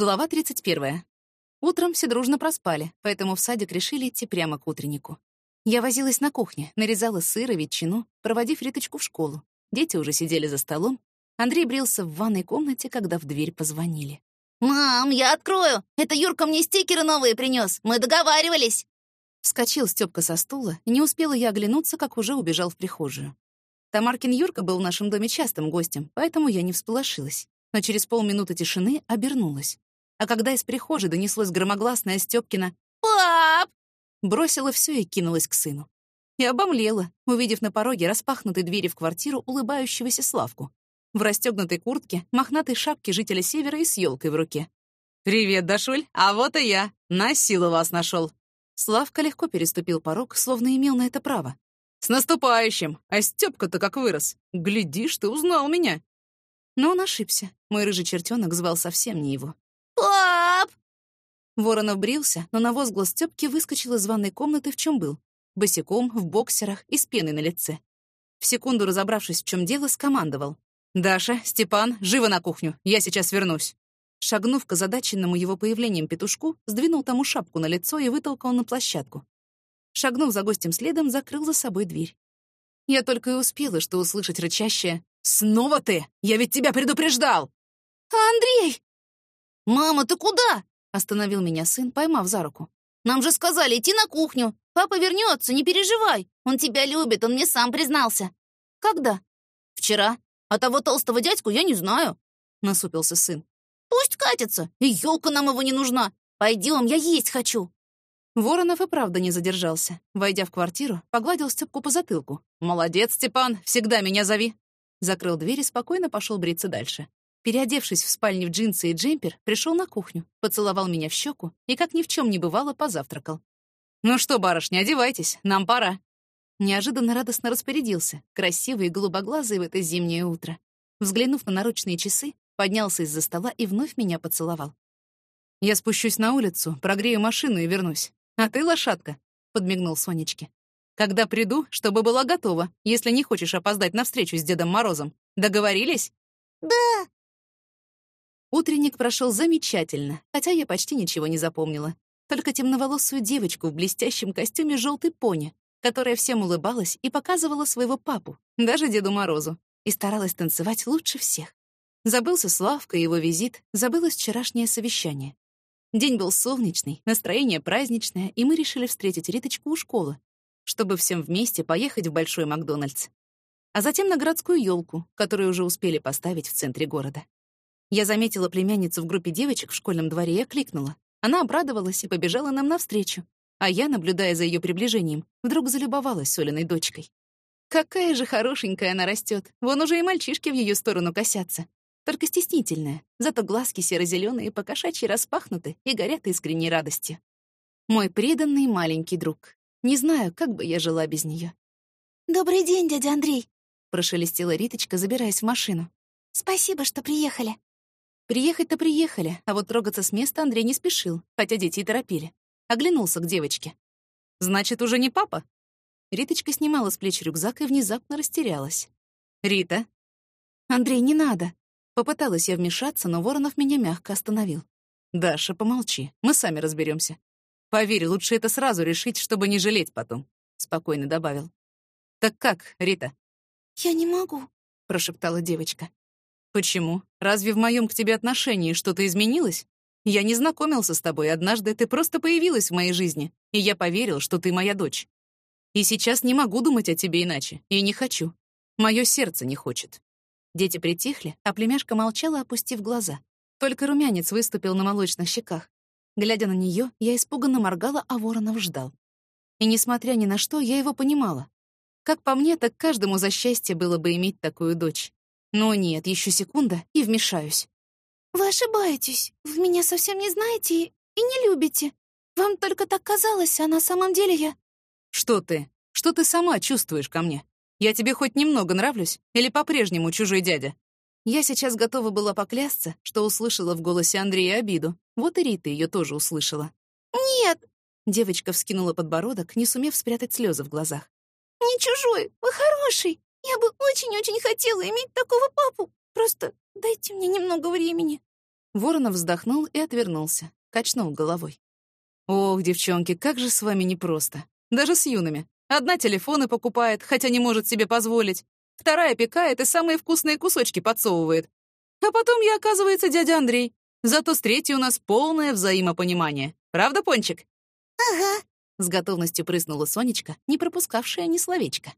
Глава 31. Утром все дружно проспали, поэтому в садик решили идти прямо к утреннику. Я возилась на кухне, нарезала сыр и ветчину, проводив Риточку в школу. Дети уже сидели за столом. Андрей брился в ванной комнате, когда в дверь позвонили. «Мам, я открою! Это Юрка мне стикеры новые принес. Мы договаривались!» Вскочил Стёпка со стула, и не успела я оглянуться, как уже убежал в прихожую. Тамаркин Юрка был в нашем доме частым гостем, поэтому я не всполошилась но через полминуты тишины обернулась. А когда из прихожей донеслось громогласное Стёпкино «Пап!», бросила все и кинулась к сыну. И обомлела, увидев на пороге распахнутые двери в квартиру улыбающегося Славку. В расстёгнутой куртке, мохнатой шапке жителя Севера и с ёлкой в руке. «Привет, Дашуль, а вот и я. На силу вас нашел. Славка легко переступил порог, словно имел на это право. «С наступающим! А Стёпка-то как вырос! Глядишь, ты узнал меня!» Но он ошибся. Мой рыжий чертенок звал совсем не его. «Пап!» Воронов брился, но на возглас Стёпки выскочил из ванной комнаты в чем был. Босиком, в боксерах и с пеной на лице. В секунду разобравшись, в чем дело, скомандовал. «Даша, Степан, живо на кухню, я сейчас вернусь». Шагнув к озадаченному его появлением петушку, сдвинул тому шапку на лицо и вытолкал на площадку. Шагнув за гостем следом, закрыл за собой дверь. Я только и успела, что услышать рычащее «Снова ты? Я ведь тебя предупреждал!» «Андрей!» «Мама, ты куда?» — остановил меня сын, поймав за руку. «Нам же сказали идти на кухню. Папа вернется, не переживай. Он тебя любит, он мне сам признался». «Когда?» «Вчера. А того толстого дядьку я не знаю», — насупился сын. «Пусть катится, и елка нам его не нужна. Пойдем, я есть хочу». Воронов и правда не задержался. Войдя в квартиру, погладил Степку по затылку. «Молодец, Степан, всегда меня зови закрыл дверь и спокойно пошел бриться дальше. Переодевшись в спальне в джинсы и джемпер, пришел на кухню, поцеловал меня в щеку и, как ни в чем не бывало, позавтракал. «Ну что, барышня, одевайтесь, нам пора». Неожиданно радостно распорядился, красивый и голубоглазый в это зимнее утро. Взглянув на наручные часы, поднялся из-за стола и вновь меня поцеловал. «Я спущусь на улицу, прогрею машину и вернусь. А ты, лошадка?» — подмигнул Сонечке. Когда приду, чтобы была готова, если не хочешь опоздать на встречу с Дедом Морозом. Договорились? Да. Утренник прошел замечательно, хотя я почти ничего не запомнила. Только темноволосую девочку в блестящем костюме желтой пони, которая всем улыбалась и показывала своего папу, даже Деду Морозу, и старалась танцевать лучше всех. Забылся Славка и его визит, забылось вчерашнее совещание. День был солнечный, настроение праздничное, и мы решили встретить Риточку у школы, чтобы всем вместе поехать в Большой Макдональдс. А затем на городскую елку, которую уже успели поставить в центре города. Я заметила племянницу в группе девочек в школьном дворе и окликнула. Она обрадовалась и побежала нам навстречу. А я, наблюдая за ее приближением, вдруг залюбовалась Соленой дочкой. Какая же хорошенькая она растет. Вон уже и мальчишки в ее сторону косятся. Только стеснительная, зато глазки серо-зеленые покошачьи распахнуты и горят искренней радостью. Мой преданный маленький друг. Не знаю, как бы я жила без нее. «Добрый день, дядя Андрей», — прошелестела Риточка, забираясь в машину. «Спасибо, что приехали». Приехать-то приехали, а вот трогаться с места Андрей не спешил, хотя дети и торопили. Оглянулся к девочке. «Значит, уже не папа?» Риточка снимала с плеч рюкзак и внезапно растерялась. «Рита?» «Андрей, не надо!» Попыталась я вмешаться, но Воронов меня мягко остановил. «Даша, помолчи, мы сами разберемся. Поверь, лучше это сразу решить, чтобы не жалеть потом», — спокойно добавил. «Так как, Рита?» «Я не могу», — прошептала девочка. «Почему? Разве в моем к тебе отношении что-то изменилось? Я не знакомился с тобой, однажды ты просто появилась в моей жизни, и я поверил, что ты моя дочь. И сейчас не могу думать о тебе иначе, и не хочу. Мое сердце не хочет». Дети притихли, а племяшка молчала, опустив глаза. Только румянец выступил на молочных щеках. Глядя на нее, я испуганно моргала, а Воронов ждал. И, несмотря ни на что, я его понимала. Как по мне, так каждому за счастье было бы иметь такую дочь. Но нет, еще секунда, и вмешаюсь. «Вы ошибаетесь. Вы меня совсем не знаете и, и не любите. Вам только так казалось, а на самом деле я...» «Что ты? Что ты сама чувствуешь ко мне? Я тебе хоть немного нравлюсь? Или по-прежнему чужой дядя?» Я сейчас готова была поклясться, что услышала в голосе Андрея обиду. Вот и Рита ее тоже услышала. «Нет!» Девочка вскинула подбородок, не сумев спрятать слезы в глазах. «Не чужой, вы хороший. Я бы очень-очень хотела иметь такого папу. Просто дайте мне немного времени». Воронов вздохнул и отвернулся, качнул головой. «Ох, девчонки, как же с вами непросто. Даже с юными. Одна телефоны покупает, хотя не может себе позволить. Вторая пекает и самые вкусные кусочки подсовывает. А потом я, оказывается, дядя Андрей. Зато с третьей у нас полное взаимопонимание. Правда, Пончик?» «Ага», — с готовностью прыснула Сонечка, не пропускавшая ни словечка.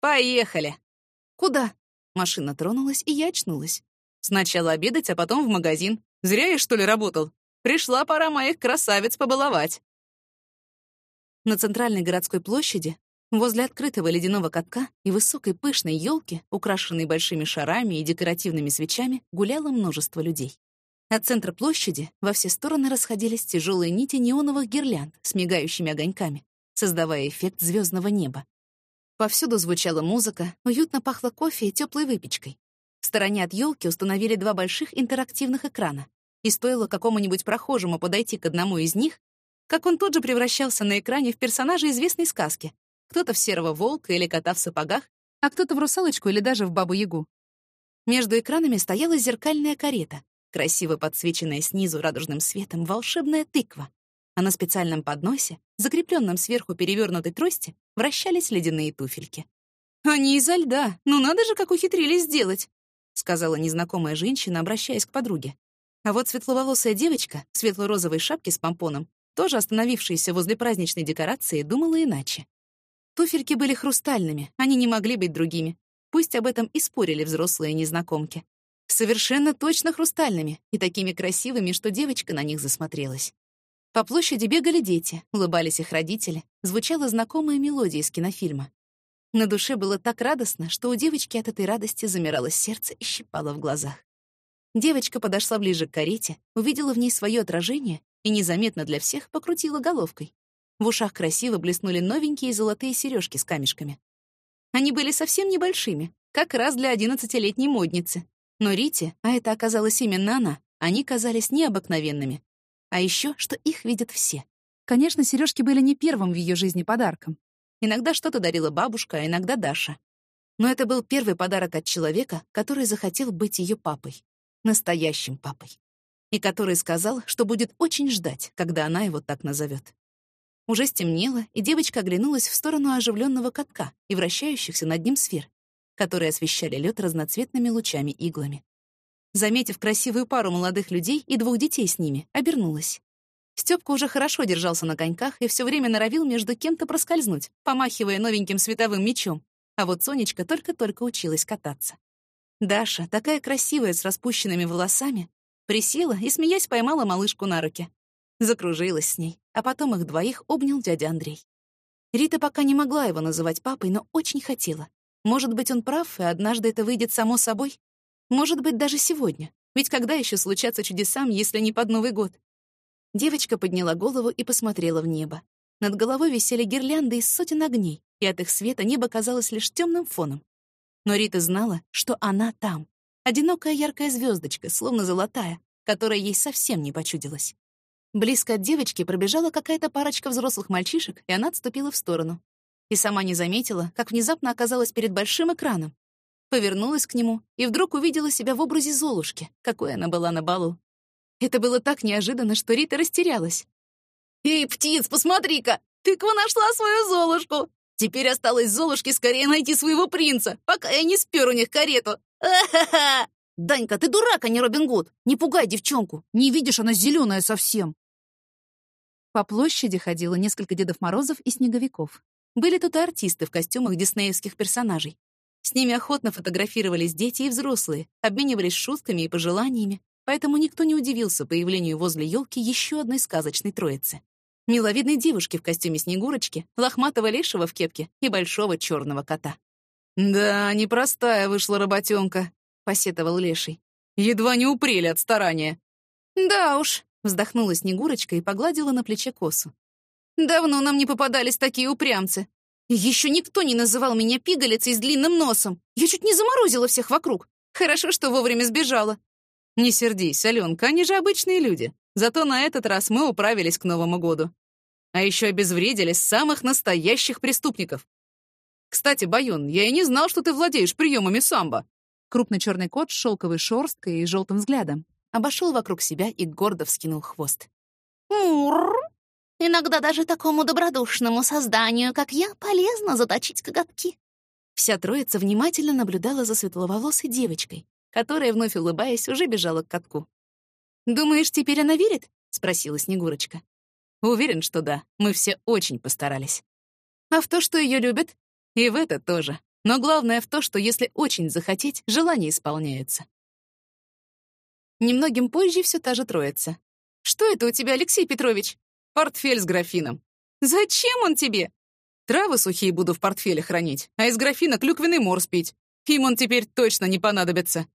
«Поехали!» «Куда?» Машина тронулась, и я очнулась. Сначала обедать, а потом в магазин. Зря я, что ли, работал? Пришла пора моих красавиц побаловать. На центральной городской площади, возле открытого ледяного катка и высокой пышной елки, украшенной большими шарами и декоративными свечами, гуляло множество людей. От центра площади во все стороны расходились тяжелые нити неоновых гирлянд с мигающими огоньками, создавая эффект звездного неба. Повсюду звучала музыка, уютно пахло кофе и теплой выпечкой. В стороне от елки установили два больших интерактивных экрана, и стоило какому-нибудь прохожему подойти к одному из них, как он тут же превращался на экране в персонажа известной сказки. Кто-то в серого волка или кота в сапогах, а кто-то в русалочку или даже в бабу-ягу. Между экранами стояла зеркальная карета, красиво подсвеченная снизу радужным светом волшебная тыква, а на специальном подносе, закрепленном сверху перевернутой трости, вращались ледяные туфельки. «Они изо льда, ну надо же, как ухитрились сделать!» — сказала незнакомая женщина, обращаясь к подруге. А вот светловолосая девочка в светло-розовой шапке с помпоном, тоже остановившаяся возле праздничной декорации, думала иначе. Туфельки были хрустальными, они не могли быть другими. Пусть об этом и спорили взрослые незнакомки. Совершенно точно хрустальными и такими красивыми, что девочка на них засмотрелась. По площади бегали дети, улыбались их родители, звучала знакомая мелодия из кинофильма. На душе было так радостно, что у девочки от этой радости замирало сердце и щипало в глазах. Девочка подошла ближе к карете, увидела в ней свое отражение и незаметно для всех покрутила головкой. В ушах красиво блеснули новенькие золотые сережки с камешками. Они были совсем небольшими, как раз для одиннадцатилетней модницы. Но Рите, а это оказалась именно она, они казались необыкновенными. А еще, что их видят все. Конечно, сережки были не первым в ее жизни подарком. Иногда что-то дарила бабушка, а иногда Даша. Но это был первый подарок от человека, который захотел быть ее папой настоящим папой, и который сказал, что будет очень ждать, когда она его так назовет. Уже стемнело, и девочка оглянулась в сторону оживленного катка и вращающихся над ним сфер, которые освещали лед разноцветными лучами-иглами. Заметив красивую пару молодых людей и двух детей с ними, обернулась. Стёпка уже хорошо держался на коньках и все время норовил между кем-то проскользнуть, помахивая новеньким световым мечом, а вот Сонечка только-только училась кататься. Даша, такая красивая, с распущенными волосами, присела и, смеясь, поймала малышку на руки. Закружилась с ней, а потом их двоих обнял дядя Андрей. Рита пока не могла его называть папой, но очень хотела. Может быть, он прав, и однажды это выйдет само собой? Может быть, даже сегодня. Ведь когда еще случатся чудесам, если не под Новый год? Девочка подняла голову и посмотрела в небо. Над головой висели гирлянды из сотен огней, и от их света небо казалось лишь темным фоном. Но Рита знала, что она там. Одинокая яркая звездочка, словно золотая, которая ей совсем не почудилась. Близко от девочки пробежала какая-то парочка взрослых мальчишек, и она отступила в сторону. И сама не заметила, как внезапно оказалась перед большим экраном. Повернулась к нему и вдруг увидела себя в образе Золушки, какой она была на балу. Это было так неожиданно, что Рита растерялась. «Эй, птиц, посмотри-ка! Тыква нашла свою Золушку!» Теперь осталось Золушке скорее найти своего принца, пока я не спер у них карету. А-ха-ха! Данька, ты дурак, а не Робин Гуд. Не пугай девчонку. Не видишь, она зеленая совсем. По площади ходило несколько Дедов Морозов и Снеговиков. Были тут и артисты в костюмах диснеевских персонажей. С ними охотно фотографировались дети и взрослые, обменивались шутками и пожеланиями, поэтому никто не удивился появлению возле елки еще одной сказочной троицы миловидной девушки в костюме Снегурочки, лохматого лешего в кепке и большого черного кота. «Да, непростая вышла работенка», — посетовал леший. «Едва не упрели от старания». «Да уж», — вздохнула Снегурочка и погладила на плече косу. «Давно нам не попадались такие упрямцы. Еще никто не называл меня пигалицей с длинным носом. Я чуть не заморозила всех вокруг. Хорошо, что вовремя сбежала». «Не сердись, Аленка, они же обычные люди. Зато на этот раз мы управились к Новому году. А еще обезвредили самых настоящих преступников. Кстати, Баюн, я и не знал, что ты владеешь приемами самбо. Крупный черный кот с шелковой шерсткой и желтым взглядом обошел вокруг себя и гордо вскинул хвост. Мур! Иногда даже такому добродушному созданию, как я, полезно заточить коготки. Вся троица внимательно наблюдала за светловолосой девочкой, которая, вновь улыбаясь, уже бежала к катку. «Думаешь, теперь она верит?» — спросила Снегурочка. «Уверен, что да. Мы все очень постарались. А в то, что ее любят? И в это тоже. Но главное в то, что если очень захотеть, желание исполняется». Немногим позже все та же троица. «Что это у тебя, Алексей Петрович?» «Портфель с графином». «Зачем он тебе?» «Травы сухие буду в портфеле хранить, а из графина клюквенный морс пить. Им он теперь точно не понадобится».